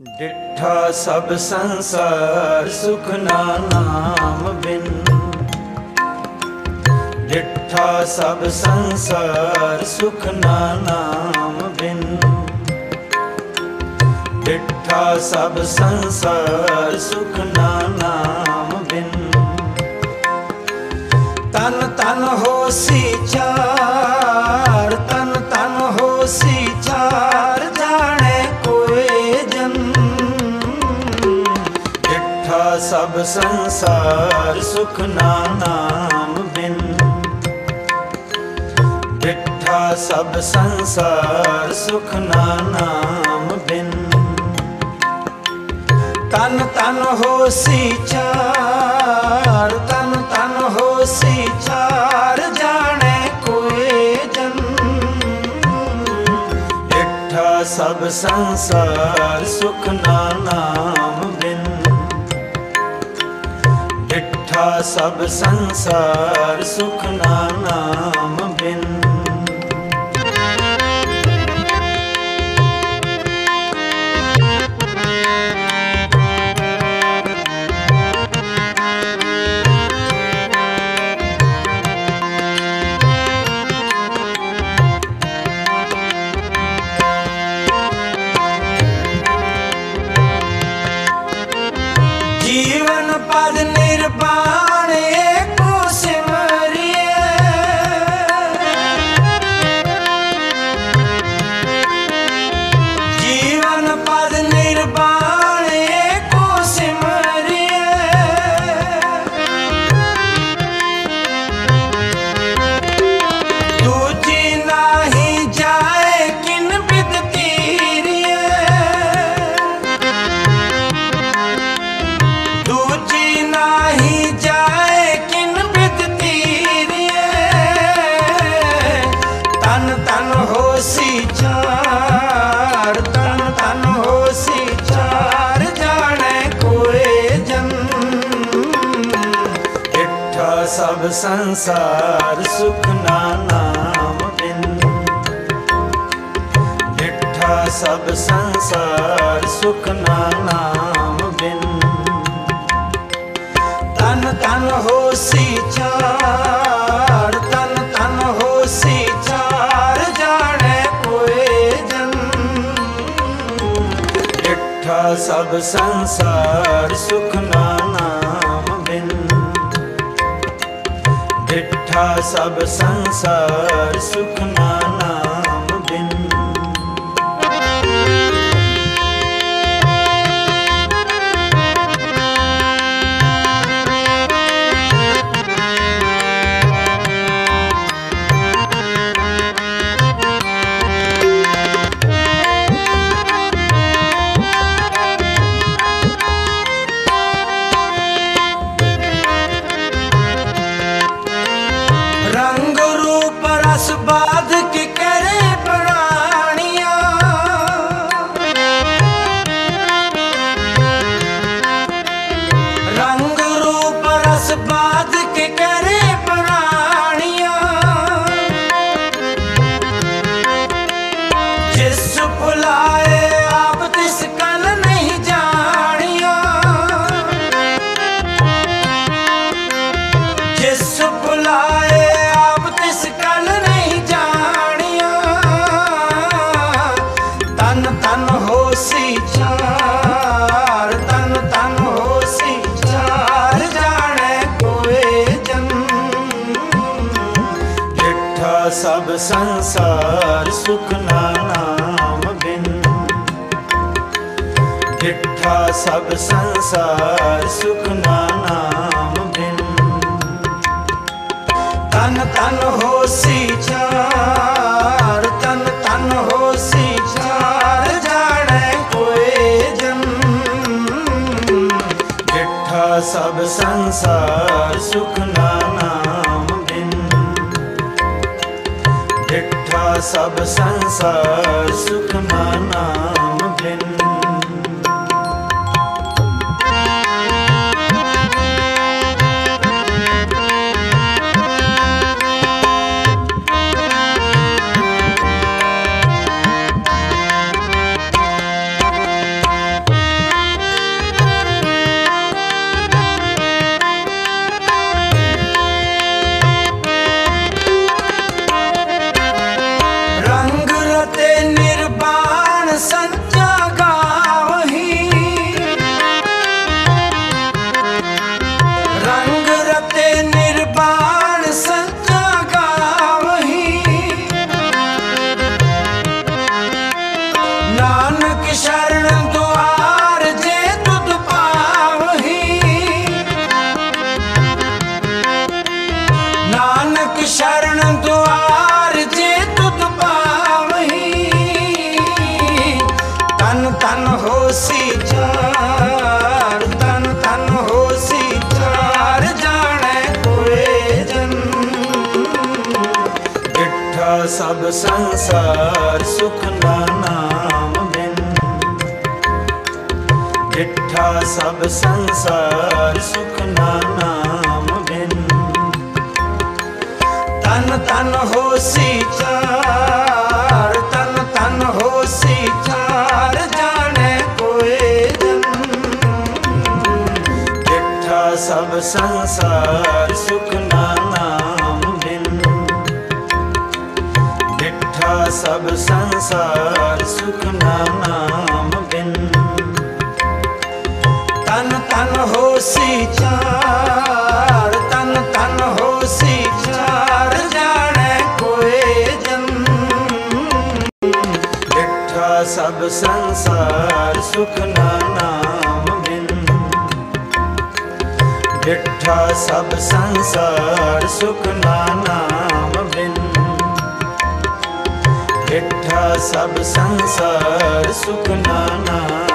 ਡਿਠਾ ਸਭ ਸੰਸਾਰ ਸੁਖ ਨਾ ਨਾਮ ਬਿਨ। ਡਿਠਾ ਸਭ ਸੰਸਾਰ ਸੁਖ ਨਾ ਨਾਮ ਬਿਨ। ਡਿਠਾ ਸਭ ਸੰਸਾਰ ਸੁਖ ਨਾ ਨਾਮ ਬਿਨ। ਤਨ ਤਨ ਹੋਸੀ ਚਾਰ, ਤਨ ਤਨ ਹੋਸੀ ਚਾਰ। ਸਭ ਸੰਸਾਰ ਸੁਖ ਨਾਮ ਬਿਨ। ਡਿਠਾ ਸਭ ਸੰਸਾਰ ਸੁਖ ਨਾਮ ਬਿਨ। ਤਨ ਤਨ ਹੋਸੀ ਚਾਰ, ਤਨ ਤਨ ਹੋਸੀ ਚਾਰ ਜਾਣੇ ਕੋਏ ਜਨ। ਡਿਠਾ ਸਭ ਸੰਸਾਰ ਸੁਖ ਨਾਮ ਸਭ ਸੰਸਾਰ ਸੁਖ ਨਾ ਨਿਰਵਾਣ ਸਭ ਸੰਸਾਰ ਸੁਖ ਨਾ ਨਾਮ ਬਿਨ। ਡਿਠਾ ਸਭ ਸੰਸਾਰ ਸੁਖ ਨਾ ਨਾਮ ਬਿਨ। ਤਨ ਤਨ ਹੋਸੀ ਚਾਰ ਤਨ ਤਨ ਹੋਸੀ ਚਾਰ ਜਾਣੇ ਕੋਏ ਜਨ। ਡਿਠਾ ਸਭ ਸੰਸਾਰ ਸੁਖ ਨਾ ਸਭ ਸੰਸਾਰ ਸੁਖ ਬਾਧ ਕੇ ਕਰੇ ਪ੍ਰਾਣੀਆਂ? ਰੰਗ ਰੂਪ ਰਸ ਬਾਧ ਕੀ ਕਰੇ ਸਭ ਸੰਸਾਰ ਸੁਖ ਨਾਮ ਬਿਨ। ਡਿਠਾ ਸਭ ਸੰਸਾਰ ਸੁਖ ਨਾਮ ਬਿਨ। ਤਨ ਤਨ ਹੋਸੀ ਚਾਰ ਤਨ ਤਨ ਹੋਸੀ ਚਾਰ ਜਾਣੇ ਕੋਏ ਜਨ। ਡਿਠਾ ਸਭ ਸੰਸਾਰ ਸੁਖ ਨਾਮ ਸਭ ਸੰਸਾਰ ਸੁਖ ਸਭ ਸੰਸਾਰ ਸੁਖ ਨਾ ਨਾਮ ਬਿਨ। ਡਿਠਾ ਸਭ ਸੰਸਾਰ ਸੁਖ ਨਾ ਨਾਮ ਬਿਨ। ਤਨ ਤਨ ਹੋਸੀ ਚਾਰ ਤਨ ਤਨ ਹੋਸੀ ਚਾਰ ਜਾਣੈ ਕੋਏ ਜਨ। ਡਿਠਾ ਸਭ ਸੰਸਾਰ ਸੁਖ ਸਭ ਸੰਸਾਰ ਸੁਖ ਨਾਮ ਬਿਨ। ਤਨ ਤਨ ਹੋਸੀ ਚਾਰ, ਤਨ ਤਨ ਹੋਸੀ ਚਾਰ ਜਾਣੈ ਕੋਏ ਜਨ। ਡਿਠਾ ਸਭ ਸੰਸਾਰ ਸੁਖ ਨਾਮ ਬਿਨ। ਡਿਠਾ ਸਭ ਸੰਸਾਰ ਸੁਖ ਨਾਮ ਸਭ ਸੰਸਾਰ ਸੁਖ ਨਾ